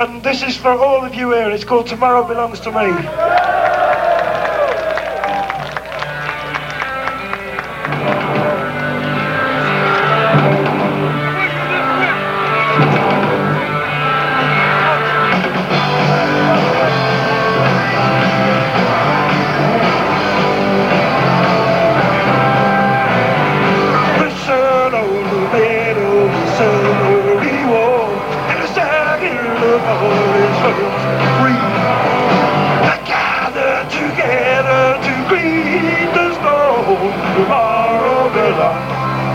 And this is for all of you here. It's called Tomorrow Belongs to Me.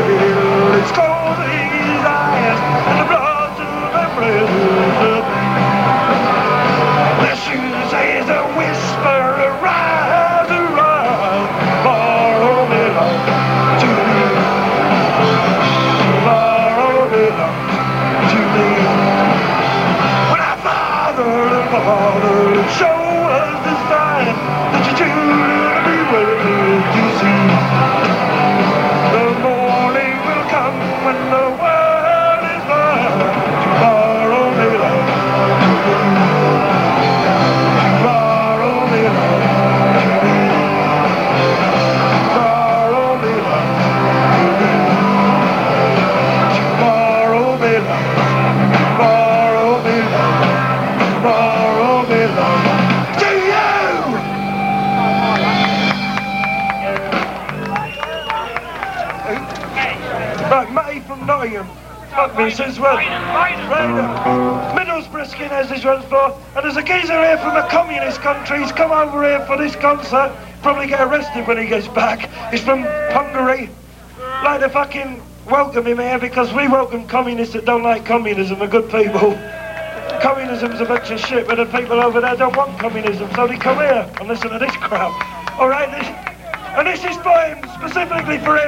it's cold in his eyes, and the blood to the shoes whisper, arise. Tomorrow belongs to me. Tomorrow belongs to me. When our father and father show to you. Right, Matty from Nottingham. Fuck me, says well. Right, uh, Middlesbrough Skinheads this one's for. And there's a geezer here from the communist countries come over here for this concert. Probably get arrested when he gets back. He's from Hungary. Like to fucking welcome him here because we welcome communists that don't like communism are good people. Communism's a bunch of shit, but the people over there don't want communism, so they come here and listen to this crap. Alright, this, and this is for him, specifically for him.